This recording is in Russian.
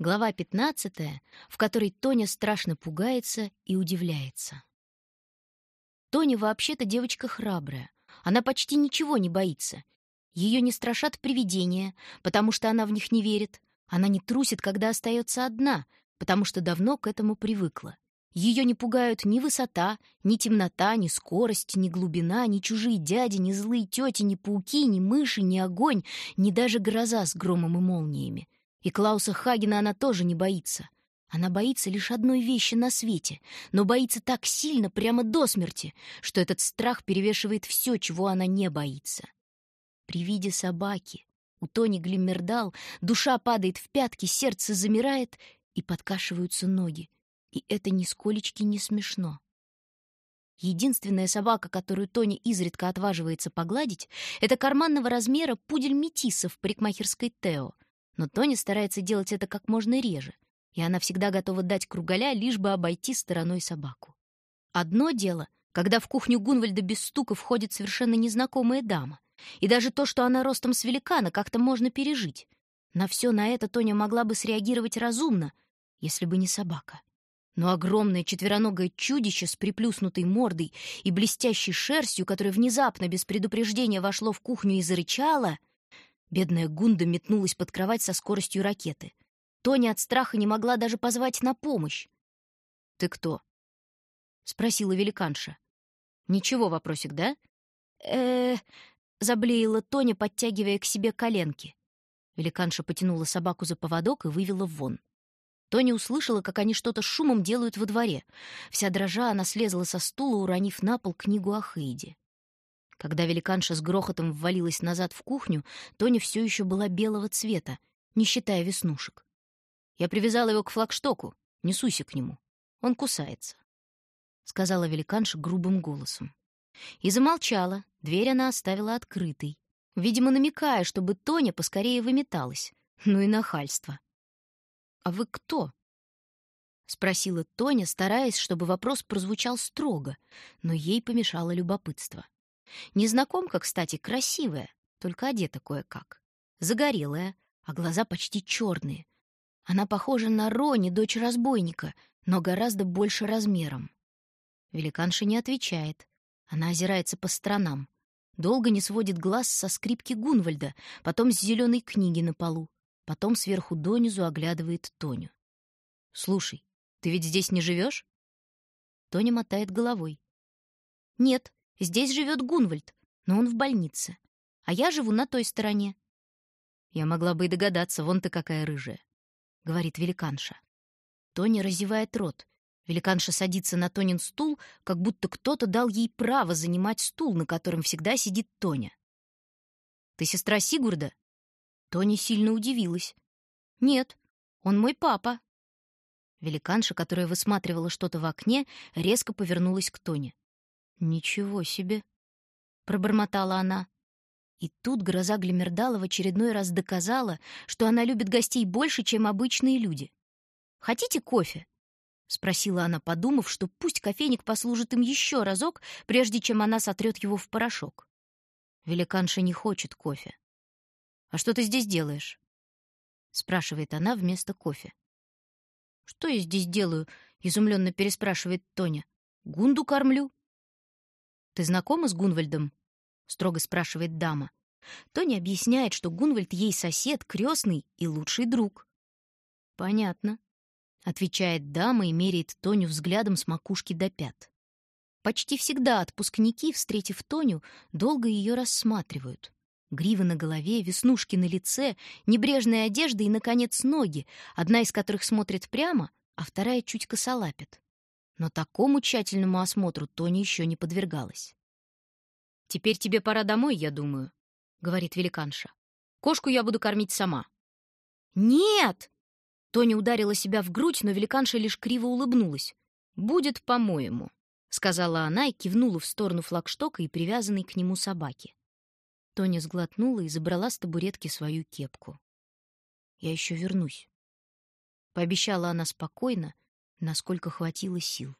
Глава 15, в которой Тоня страшно пугается и удивляется. Тоня вообще-то девочка храбрая. Она почти ничего не боится. Ее не страшат привидения, потому что она в них не верит. Она не трусит, когда остается одна, потому что давно к этому привыкла. Ее не пугают ни высота, ни темнота, ни скорость, ни глубина, ни чужие дяди, ни злые тети, ни пауки, ни мыши, ни огонь, ни даже гроза с громом и молниями. И Клауса Хагена она тоже не боится. Она боится лишь одной вещи на свете, но боится так сильно, прямо до смерти, что этот страх перевешивает все, чего она не боится. При виде собаки у Тони Глиммердал душа падает в пятки, сердце замирает и подкашиваются ноги. И это нисколечки не смешно. Единственная собака, которую Тони изредка отваживается погладить, это карманного размера пудель Метиса в парикмахерской Тео — но Тони старается делать это как можно реже, и она всегда готова дать кругаля, лишь бы обойти стороной собаку. Одно дело, когда в кухню Гунвальда без стука входит совершенно незнакомая дама, и даже то, что она ростом с великана, как-то можно пережить. На все на это Тоня могла бы среагировать разумно, если бы не собака. Но огромное четвероногое чудище с приплюснутой мордой и блестящей шерстью, которое внезапно без предупреждения вошло в кухню и зарычало, Бедная Гунда метнулась под кровать со скоростью ракеты. Тоня от страха не могла даже позвать на помощь. «Ты кто?» — спросила великанша. «Ничего, вопросик, да?» э заблеяла Тоня, подтягивая к себе коленки. Великанша потянула собаку за поводок и вывела вон. Тоня услышала, как они что-то шумом делают во дворе. Вся дрожа, она слезла со стула, уронив на пол книгу о Хейде. Когда великанша с грохотом ввалилась назад в кухню, Тоня все еще была белого цвета, не считая веснушек. Я привязала его к флагштоку, не суйся к нему. Он кусается, — сказала великанша грубым голосом. И замолчала, дверь она оставила открытой, видимо, намекая, чтобы Тоня поскорее выметалась. Ну и нахальство. «А вы кто?» — спросила Тоня, стараясь, чтобы вопрос прозвучал строго, но ей помешало любопытство. Незнакомка, кстати, красивая, только одета кое-как. Загорелая, а глаза почти черные. Она похожа на Рони, дочь разбойника, но гораздо больше размером. Великанша не отвечает. Она озирается по сторонам. Долго не сводит глаз со скрипки Гунвальда, потом с зеленой книги на полу, потом сверху донизу оглядывает Тоню. «Слушай, ты ведь здесь не живешь?» Тоня мотает головой. «Нет, Здесь живет Гунвальд, но он в больнице. А я живу на той стороне. Я могла бы и догадаться, вон ты какая рыжая, — говорит великанша. Тоня разевает рот. Великанша садится на Тонин стул, как будто кто-то дал ей право занимать стул, на котором всегда сидит Тоня. «Ты сестра Сигурда?» Тоня сильно удивилась. «Нет, он мой папа». Великанша, которая высматривала что-то в окне, резко повернулась к Тоне. «Ничего себе!» — пробормотала она. И тут гроза Глимердала в очередной раз доказала, что она любит гостей больше, чем обычные люди. «Хотите кофе?» — спросила она, подумав, что пусть кофейник послужит им еще разок, прежде чем она сотрет его в порошок. Великанша не хочет кофе. «А что ты здесь делаешь?» — спрашивает она вместо кофе. «Что я здесь делаю?» — изумленно переспрашивает Тоня. «Гунду кормлю». «Ты знакома с Гунвальдом?» — строго спрашивает дама. Тони объясняет, что Гунвальд ей сосед, крестный и лучший друг. «Понятно», — отвечает дама и меряет Тоню взглядом с макушки до пят. Почти всегда отпускники, встретив Тоню, долго ее рассматривают. Гривы на голове, веснушки на лице, небрежная одежда и, наконец, ноги, одна из которых смотрит прямо, а вторая чуть косолапит но такому тщательному осмотру Тони еще не подвергалась. «Теперь тебе пора домой, я думаю», — говорит великанша. «Кошку я буду кормить сама». «Нет!» Тони ударила себя в грудь, но великанша лишь криво улыбнулась. «Будет, по-моему», — сказала она и кивнула в сторону флагштока и привязанной к нему собаки. Тоня сглотнула и забрала с табуретки свою кепку. «Я еще вернусь», — пообещала она спокойно, насколько хватило сил.